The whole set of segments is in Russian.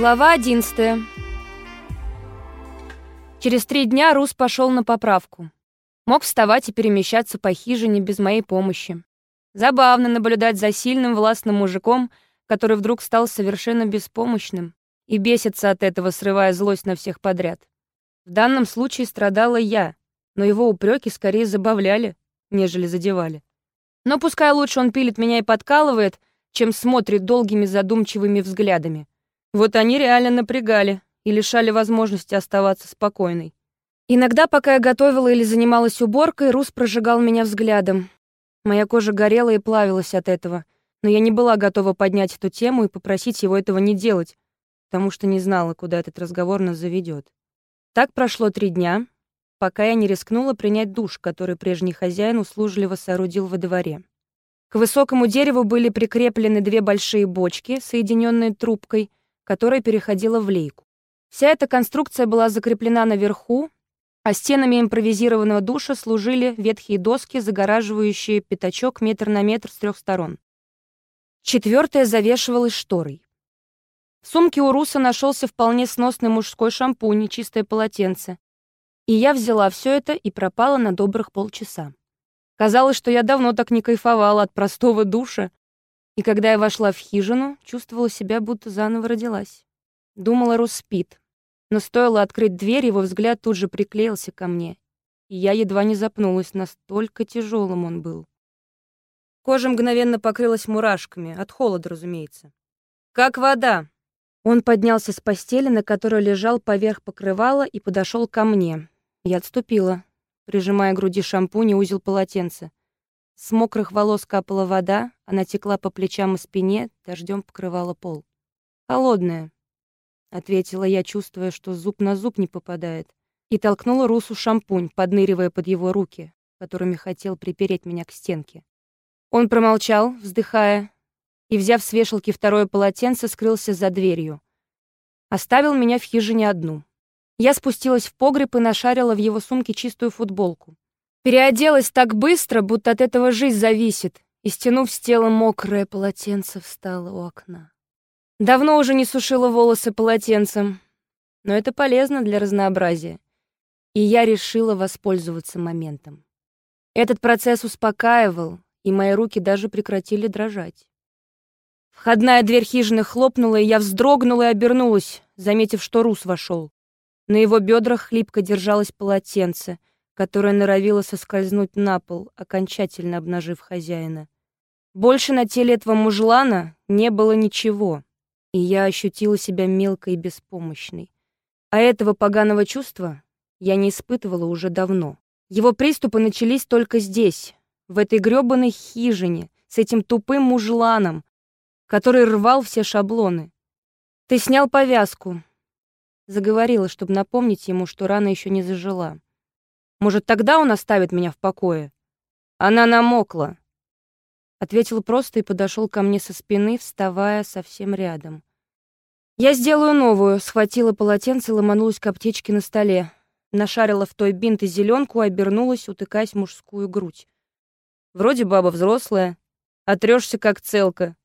Глава 11. Через три дня Рус пошел на поправку. Мог вставать и перемещаться по хижине без моей помощи. Забавно наблюдать за сильным властным мужиком, который вдруг стал совершенно беспомощным и бесится от этого, срывая злость на всех подряд. В данном случае страдала я, но его упреки скорее забавляли, нежели задевали. Но пускай лучше он пилит меня и подкалывает, чем смотрит долгими задумчивыми взглядами. Вот они реально напрягали и лишали возможности оставаться спокойной. Иногда, пока я готовила или занималась уборкой, Рус прожигал меня взглядом. Моя кожа горела и плавилась от этого, но я не была готова поднять эту тему и попросить его этого не делать, потому что не знала, куда этот разговор нас заведет. Так прошло три дня, пока я не рискнула принять душ, который прежний хозяин услужливо соорудил во дворе. К высокому дереву были прикреплены две большие бочки, соединенные трубкой, которая переходила в лейку. Вся эта конструкция была закреплена наверху, а стенами импровизированного душа служили ветхие доски, загораживающие пятачок метр на метр с трех сторон. Четвертая завешивалась шторой. В сумке у Руса нашелся вполне сносный мужской шампунь и чистое полотенце. И я взяла все это и пропала на добрых полчаса. Казалось, что я давно так не кайфовала от простого душа, и когда я вошла в хижину, чувствовала себя, будто заново родилась. Думала, Рус спит. Но стоило открыть дверь, его взгляд тут же приклеился ко мне. И я едва не запнулась, настолько тяжелым он был. Кожа мгновенно покрылась мурашками, от холода, разумеется. «Как вода!» Он поднялся с постели, на которой лежал поверх покрывала, и подошел ко мне. Я отступила, прижимая к груди шампунь и узел полотенца. С мокрых волос капала вода, она текла по плечам и спине, дождем покрывала пол. «Холодная», — ответила я, чувствуя, что зуб на зуб не попадает, и толкнула Русу шампунь, подныривая под его руки, которыми хотел припереть меня к стенке. Он промолчал, вздыхая, и, взяв с вешалки второе полотенце, скрылся за дверью. Оставил меня в хижине одну. Я спустилась в погреб и нашарила в его сумке чистую футболку. Переоделась так быстро, будто от этого жизнь зависит, и, стянув с тела мокрое полотенце, встала у окна. Давно уже не сушила волосы полотенцем, но это полезно для разнообразия, и я решила воспользоваться моментом. Этот процесс успокаивал, и мои руки даже прекратили дрожать. Входная дверь хижины хлопнула, и я вздрогнула и обернулась, заметив, что Рус вошел. На его бедрах хлипко держалось полотенце — которая норовила соскользнуть на пол, окончательно обнажив хозяина. Больше на теле этого мужлана не было ничего, и я ощутила себя мелкой и беспомощной. А этого поганого чувства я не испытывала уже давно. Его приступы начались только здесь, в этой грёбаной хижине, с этим тупым мужланом, который рвал все шаблоны. «Ты снял повязку», — заговорила, чтобы напомнить ему, что рана еще не зажила. Может, тогда он оставит меня в покое? Она намокла. Ответил просто и подошел ко мне со спины, вставая совсем рядом. Я сделаю новую, схватила полотенце и ломанулась к аптечке на столе. Нашарила в той бинт и зеленку, обернулась, утыкаясь в мужскую грудь. Вроде баба взрослая, отрёшься как целка.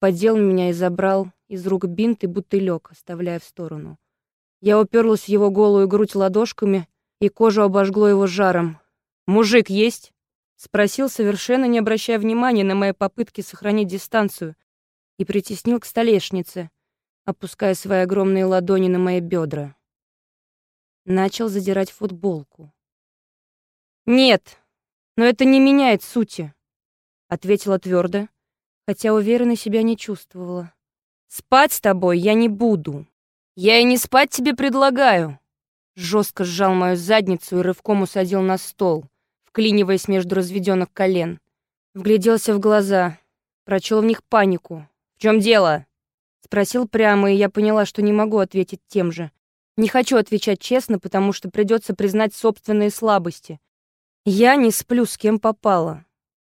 Поддел меня и забрал из рук бинт и бутылек, оставляя в сторону. Я уперлась в его голую грудь ладошками, и кожу обожгло его жаром. «Мужик есть?» — спросил, совершенно не обращая внимания на мои попытки сохранить дистанцию, и притеснил к столешнице, опуская свои огромные ладони на мои бедра. Начал задирать футболку. «Нет, но это не меняет сути», — ответила твердо, хотя уверенно себя не чувствовала. «Спать с тобой я не буду. Я и не спать тебе предлагаю жестко сжал мою задницу и рывком усадил на стол, вклиниваясь между разведенных колен. Вгляделся в глаза, прочел в них панику. «В чем дело?» Спросил прямо, и я поняла, что не могу ответить тем же. Не хочу отвечать честно, потому что придется признать собственные слабости. Я не сплю, с кем попало.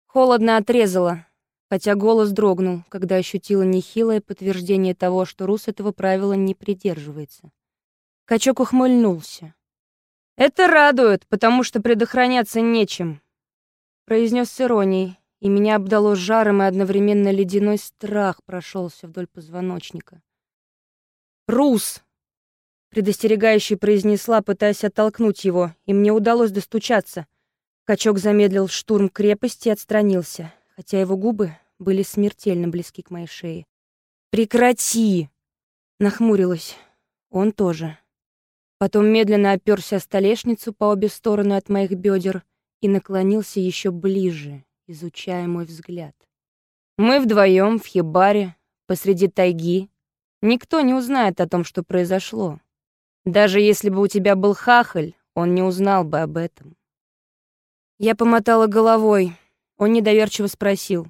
Холодно отрезала, хотя голос дрогнул, когда ощутила нехилое подтверждение того, что Рус этого правила не придерживается. Качок ухмыльнулся. «Это радует, потому что предохраняться нечем», — произнес с иронией, и меня обдало жаром, и одновременно ледяной страх прошелся вдоль позвоночника. «Рус!» предостерегающе произнесла, пытаясь оттолкнуть его, и мне удалось достучаться. Качок замедлил штурм крепости и отстранился, хотя его губы были смертельно близки к моей шее. «Прекрати!» Нахмурилась. Он тоже. Потом медленно оперся о столешницу по обе стороны от моих бедер и наклонился еще ближе, изучая мой взгляд. Мы вдвоем в хибаре, посреди тайги. Никто не узнает о том, что произошло. Даже если бы у тебя был хахаль, он не узнал бы об этом. Я помотала головой. Он недоверчиво спросил.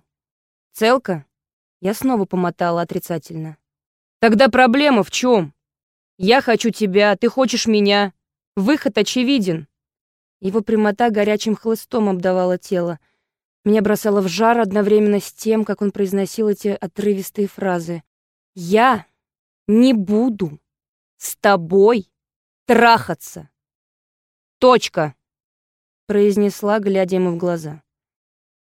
«Целка?» Я снова помотала отрицательно. «Тогда проблема в чем? Я хочу тебя, ты хочешь меня. Выход очевиден». Его прямота горячим хлыстом обдавала тело. Меня бросало в жар одновременно с тем, как он произносил эти отрывистые фразы. «Я не буду с тобой трахаться. Точка», — произнесла, глядя ему в глаза.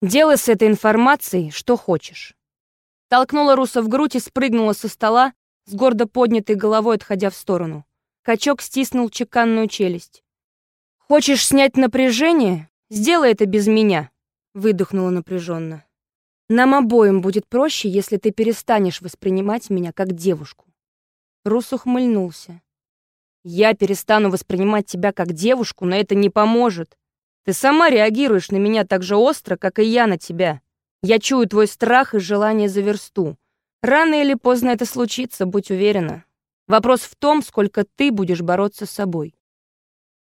«Делай с этой информацией, что хочешь». Толкнула Руса в грудь и спрыгнула со стола, с гордо поднятой головой отходя в сторону. Качок стиснул чеканную челюсть. «Хочешь снять напряжение? Сделай это без меня», — выдохнула напряженно. «Нам обоим будет проще, если ты перестанешь воспринимать меня как девушку». Рус ухмыльнулся. «Я перестану воспринимать тебя как девушку, но это не поможет. Ты сама реагируешь на меня так же остро, как и я на тебя. Я чую твой страх и желание за версту. Рано или поздно это случится, будь уверена. Вопрос в том, сколько ты будешь бороться с собой.